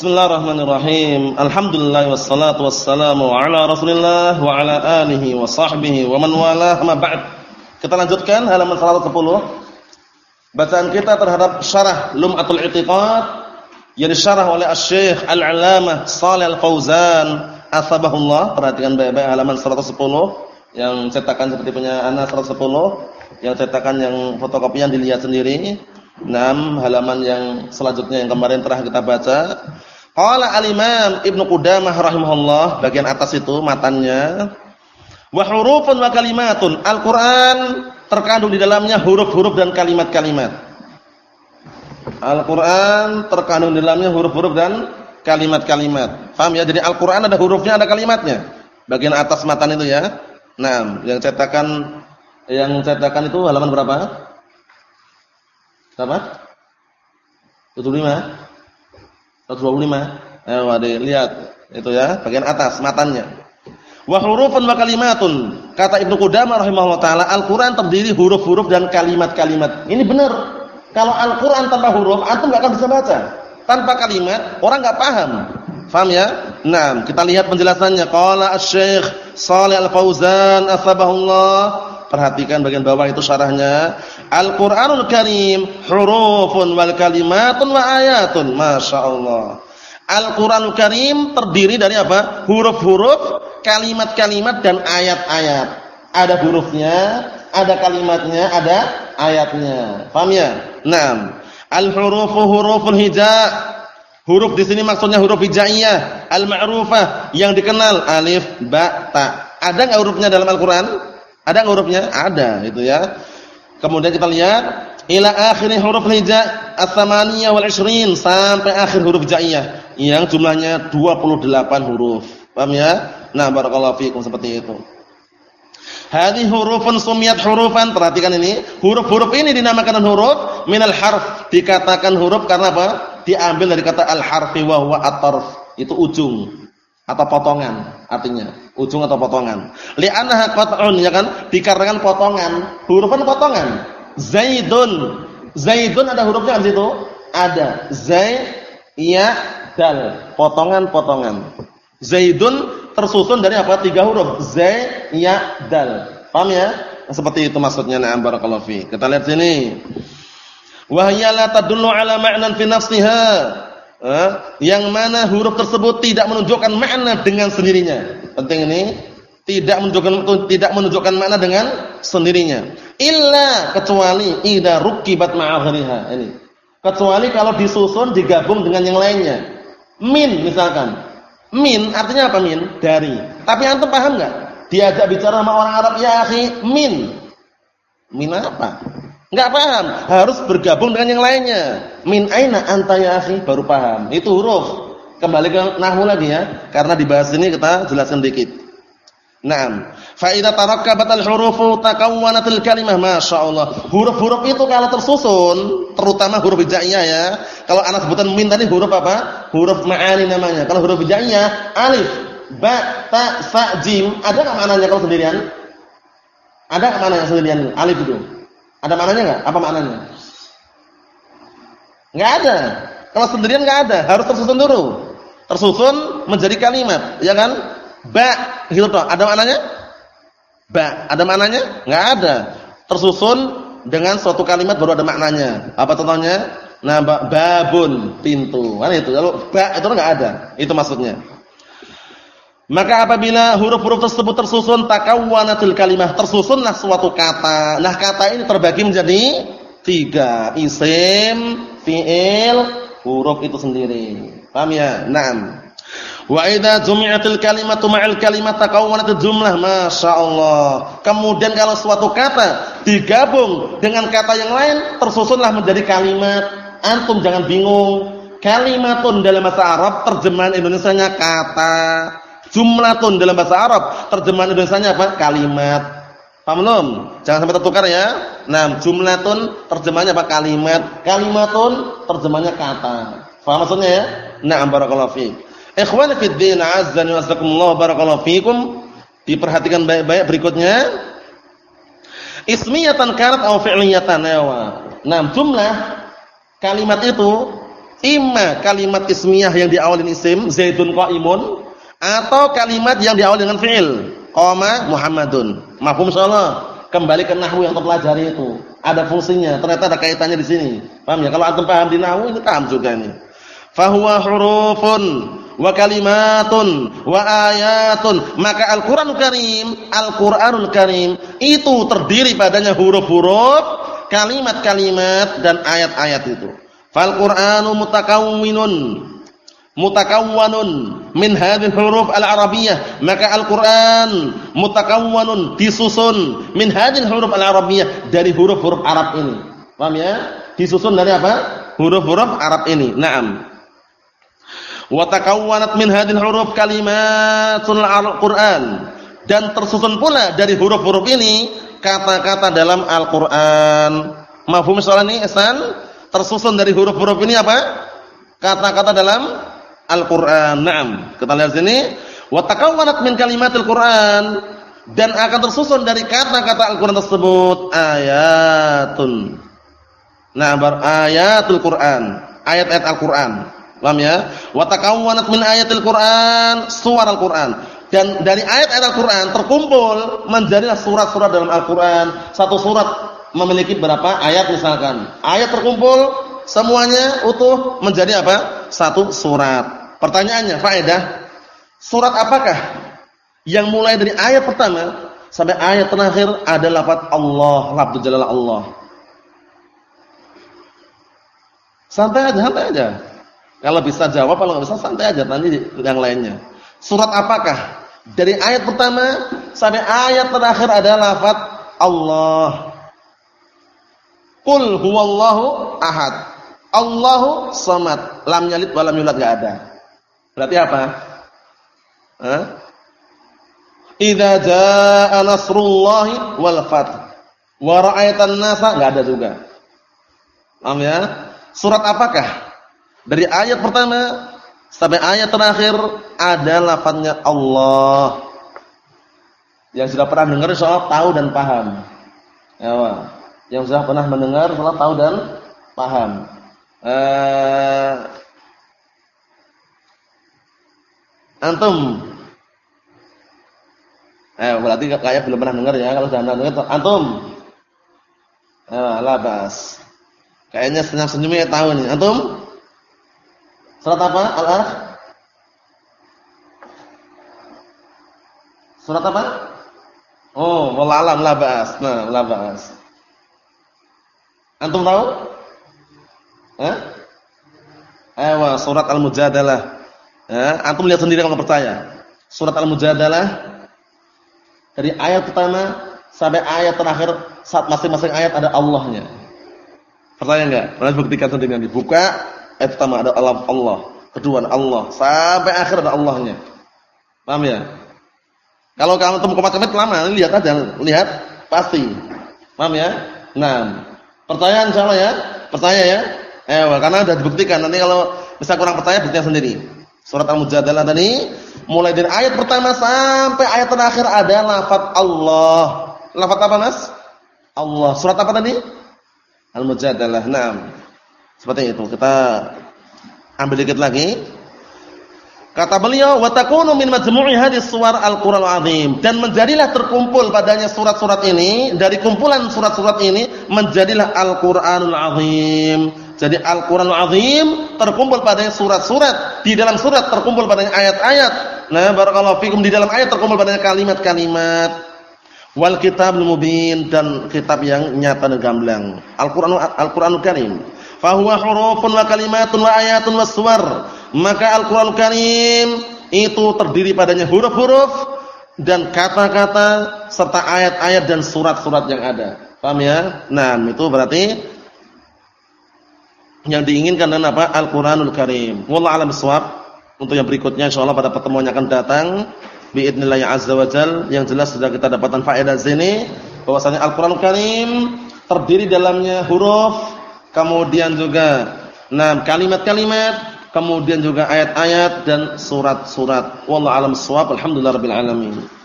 Bismillahirrahmanirrahim. Alhamdulillah wassalatu wassalamu ala Rasulillah wa ala alihi wa sahbihi wa man walah ma ba'd. Kita lanjutkan halaman 110. Bacaan kita terhadap syarah Lum'atul I'tiqad yang disyarah oleh Asy-Syaikh Al-'Allamah Shalih Al-Fauzan asbahullah. Perhatikan baik-baik halaman 110 yang cetakan seperti punya Ana 110, yang cetakan yang fotokopian dilihat sendiri. 6 halaman yang selanjutnya yang kemarin telah kita baca. Qala al-Imam Ibnu Qudamah rahimahullah bagian atas itu matannya wa hurufun wa kalimatun. Al-Qur'an terkandung di dalamnya huruf-huruf dan kalimat-kalimat. Al-Qur'an terkandung di dalamnya huruf-huruf dan kalimat-kalimat. Paham ya? Jadi Al-Qur'an ada hurufnya, ada kalimatnya. Bagian atas matan itu ya. Nah, yang cetakan yang cetakan itu halaman berapa? Berapa? 75? 125? Ayo lihat itu ya, bagian atas matanya. Wa hurufun wa kalimatun. Kata Ibnu Qudamah rahimahullah taala, Al-Qur'an terdiri huruf-huruf dan kalimat-kalimat. Ini benar. Kalau Al-Qur'an tanpa huruf, antum enggak akan bisa baca. Tanpa kalimat, orang enggak paham. Paham ya? Nah, kita lihat penjelasannya. Qala Asy-Syaikh Shalih Al-Fauzan atsabahullah Perhatikan bagian bawah itu syarahnya. Al-Qur'anul Karim hurufun wal kalimatun wa ayatun. Masya Allah. Al-Qur'anul Karim terdiri dari apa? Huruf-huruf, kalimat-kalimat dan ayat-ayat. Ada hurufnya, ada kalimatnya, ada ayatnya. Paham ya? Naam. Al-hurufu huruful hija' Huruf di sini maksudnya huruf hijaiyah, al-ma'rufah yang dikenal alif, ba, ta. Ada enggak hurufnya dalam Al-Qur'an? Ada hurufnya? Ada, itu ya. Kemudian kita lihat ila akhir huruf hija ats-tsamaniyah wal 20 sampai akhir huruf hijaiyah yang jumlahnya 28 huruf. Paham ya? Nah, barakallahu fiikum seperti itu. Hadhi hurufun sumiyat hurufan. Perhatikan ini, huruf-huruf ini dinamakan huruf minal harf. Dikatakan huruf karena apa? Diambil dari kata al-harfi wa huwa at-tarf. Itu ujung atau potongan artinya. Ujung atau potongan. Li'annaha qat'un ya kan? Dikarenakan potongan. Huruf kan potongan. Zaidun. Zaidun ada hurufnya di situ? Ada. Zai ya dal. Potongan-potongan zaidun tersusun dari apa? Tiga huruf. Zai ya dal. Paham ya? Seperti itu maksudnya na'am barakallahu kita lihat sini. Wa hiya la tadullu ala ma'nan fi nafsiha eh, yang mana huruf tersebut tidak menunjukkan makna dengan sendirinya. Penting ini tidak menunjukkan tidak menunjukkan makna dengan sendirinya. Illa kecuali idza rukibat ma'aghriha. Ini. Kecuali kalau disusun digabung dengan yang lainnya. Min misalkan. Min artinya apa min? Dari. Tapi antum paham enggak? Diajak bicara sama orang Arab ya akhi, min. Min apa? Enggak paham, harus bergabung dengan yang lainnya. Min aina anta ya akhi? Baru paham. Itu huruf. Kembali ke nahwu lagi ya, karena dibahas ini kita jelaskan dikit. Naam. Fa idza tarakkabat al-hurufu takawwanatil kalimah, masyaallah. Huruf-huruf itu kalau tersusun, terutama huruf hijaiyah ya. Kalau anak sebutan min tadi huruf apa? Huruf ma'ani namanya. Kalau huruf hijaiyah alif, ba, ta, sa, jim, ada enggak maknanya kalau sendirian? Ada enggak maknanya sendirian alif itu? Ada maknanya enggak? Apa maknanya? Enggak ada. Kalau sendirian enggak ada, harus tersusun dulu. Tersusun menjadi kalimat, ya kan? Ba, gitu toh. Ada maknanya? Ba, ada maknanya? Enggak ada. Tersusun dengan suatu kalimat baru ada maknanya. Apa contohnya? Nah, babun, pintu. Kan itu. Kalau ba itu enggak ada. Itu maksudnya. Maka apabila huruf-huruf tersebut tersusun takawwanatul kalimah, tersusunlah suatu kata. Nah, kata ini terbagi menjadi tiga, isim, fi'il, huruf itu sendiri. Paham ya? Naam. Wa idza jumi'atil kalimatu ma'al kalimat takawwanatul jumlah, masyaallah. Kemudian kalau suatu kata digabung dengan kata yang lain, tersusunlah menjadi kalimat. Antum jangan bingung. Kalimatun dalam bahasa Arab terjemahan Indonesianya kata Jumlatun dalam bahasa Arab, terjemahan Indonesianya apa? Kalimat. Paham belum? Jangan sampai tertukar ya. Nah, jumlatun terjemahannya apa? Kalimat. Kalimatun terjemahannya kata. Paham maksudnya ya? Na'am barakallahu fiik. Ikhwani fid din, azzani wa azakumullah barakallahu fiikum. Diperhatikan baik-baik berikutnya. Ismiyatan kanat atau fi'liyatan ya. Nah, jumlah kalimat itu Imma kalimat ismiyah yang diawali dengan isim Zaidun qaimun atau kalimat yang diawali dengan fi'il qama Muhammadun. Mafhum insyaallah. Kembali ke nahwu yang terpelajari itu. Ada fungsinya, ternyata ada kaitannya di sini. Paham ya? Kalau antum paham di nahwu ini paham juga ini. Fahuwa hurufun wa kalimatun wa ayatun. Maka Al-Qur'anul Karim, Al-Qur'anul Karim itu terdiri padanya huruf-huruf, kalimat-kalimat dan ayat-ayat itu. Fal Qur'anu mutakawwinun mutakawwanun min hadhihi huruf al-arabiyyah. Maka Al-Qur'an mutakawwanun disusun min hadhihi huruf al-arabiyyah dari huruf-huruf Arab ini. Paham ya? Disusun dari apa? Huruf-huruf Arab ini. Na'am. Wa takawwanat min hadhihi huruf kalimatul al-Qur'an. Dan tersusun pula dari huruf-huruf ini kata-kata dalam Al-Qur'an. Mafhum soal ini Ihsan tersusun dari huruf-huruf ini apa? Kata-kata dalam Al-Qur'an. Naam. Kita lihat sini, wa takawwanat min kalimatil Qur'an dan akan tersusun dari kata-kata Al-Qur'an tersebut ayatun. Nah, bar ayatul Qur'an, ayat-ayat Al-Qur'an. Paham ya? Wa takawwanat min ayatil Qur'an, suara Al-Qur'an. Dan dari ayat-ayat Al-Qur'an terkumpul menjadilah surat-surat dalam Al-Qur'an. Satu surat memiliki berapa ayat misalkan. Ayat terkumpul semuanya utuh menjadi apa? Satu surat. Pertanyaannya, faedah, surat apakah yang mulai dari ayat pertama sampai ayat terakhir ada lafaz Allah, lafaz jalal Allah. Santai aja, santai aja. Kalau bisa jawab, kalau nggak bisa santai aja tanya yang lainnya. Surat apakah? Dari ayat pertama sampai ayat terakhir ada lafaz Allah. Qul huwallahu ahad. Allahu samad. Lam yalid wa lam yulad ada. Berarti apa? Hah? Idza jaa nasrullahi wal fath. Wa ra'aitan nasa enggak ada juga. Paham ya? Surat apakah? Dari ayat pertama sampai ayat terakhir ada lafadznya Allah. Yang sudah pernah dengar soal tahu dan paham. Ya, yang sudah pernah mendengar, telah tahu dan paham. Uh, antum Eh, berarti kayak belum pernah dengar ya. Kalau sudah pernah dengar, antum. Eh, labas. Kayaknya senyum-senyumnya tahu nih. Antum? Surat apa? Al-Araf? Surat apa? Oh, wallahualam labas. Nah, labas. Antum tahu? Hah? Ewa, surat Al-Mujadalah. Ya, antum lihat sendiri kalau percaya. Surat Al-Mujadalah dari ayat pertama sampai ayat terakhir saat masing-masing ayat ada Allahnya. Percaya enggak? Pernah buktikan sendiri nanti. Buka ayat pertama ada Allah, Allah, kedua Allah, sampai akhir ada Allahnya. Paham ya? Kalau kamu temu komat-komat lama, lihat aja, lihat pasti. Paham ya? Nah, Pertanyaan insyaallah ya. Pertanyaan ya. Eh, karena sudah dibuktikan. Nanti kalau bisa kurang percaya buktinya sendiri. Surat Al-Mujadalah tadi mulai dari ayat pertama sampai ayat terakhir ada lafaz Allah. Lafaz apa, Mas? Allah. Surat apa tadi? Al-Mujadalah. Naam. Seperti itu. Kita ambil dikit lagi. Kata beliau, "Wa takunu min majmu'i hadis suwar al-Qur'an azim." Dan menjadilah terkumpul padanya surat-surat ini dari kumpulan surat-surat ini menjadilah Al-Qur'anul azim. Jadi Al-Qur'anul azim terkumpul padanya surat-surat, di dalam surat terkumpul padanya ayat-ayat. Nah, barakallahu fikum di dalam ayat terkumpul padanya kalimat-kalimat. Wal kitabul mubin dan kitab yang nyata dan gamblang. Al-Qur'an Al-Qur'anul Karim. Fahuwa hurufun wa kalimatun wa ayatun wa suwar maka Al-Qur'an Karim itu terdiri padanya huruf-huruf dan kata-kata serta ayat-ayat dan surat-surat yang ada. Paham ya? Nah, itu berarti yang diinginkan adalah apa? Al-Qur'anul Karim. Wallahu a'lam. Untuk yang berikutnya insyaallah pada pertemuan yang akan datang biidznillah azza wajal yang jelas sudah kita dapatkan faedah sini bahwasanya Al-Qur'anul Karim terdiri dalamnya huruf kemudian juga nah kalimat-kalimat kemudian juga ayat-ayat dan surat-surat. Wallahu a'lam bishawab. Alhamdulillahirabbil alamin.